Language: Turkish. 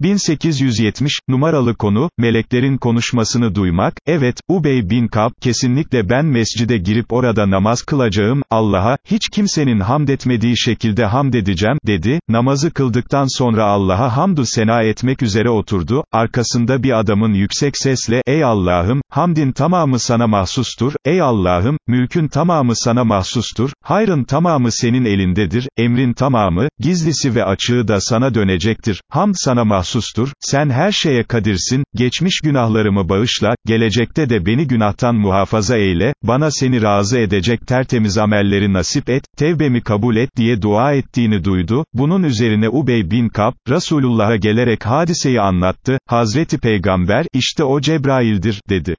1870, numaralı konu, meleklerin konuşmasını duymak, evet, Ubey bin Kab, kesinlikle ben mescide girip orada namaz kılacağım, Allah'a, hiç kimsenin hamd etmediği şekilde hamd edeceğim, dedi, namazı kıldıktan sonra Allah'a hamdü sena etmek üzere oturdu, arkasında bir adamın yüksek sesle, ey Allah'ım, hamdin tamamı sana mahsustur, ey Allah'ım, mülkün tamamı sana mahsustur, hayrın tamamı senin elindedir, emrin tamamı, gizlisi ve açığı da sana dönecektir, hamd sana mahsustur, sen her şeye kadirsin, geçmiş günahlarımı bağışla, gelecekte de beni günahtan muhafaza eyle, bana seni razı edecek tertemiz amelleri nasip et, tevbemi kabul et diye dua ettiğini duydu, bunun üzerine Ubey bin Kab, Resulullah'a gelerek hadiseyi anlattı, Hazreti Peygamber, işte o Cebrail'dir, dedi.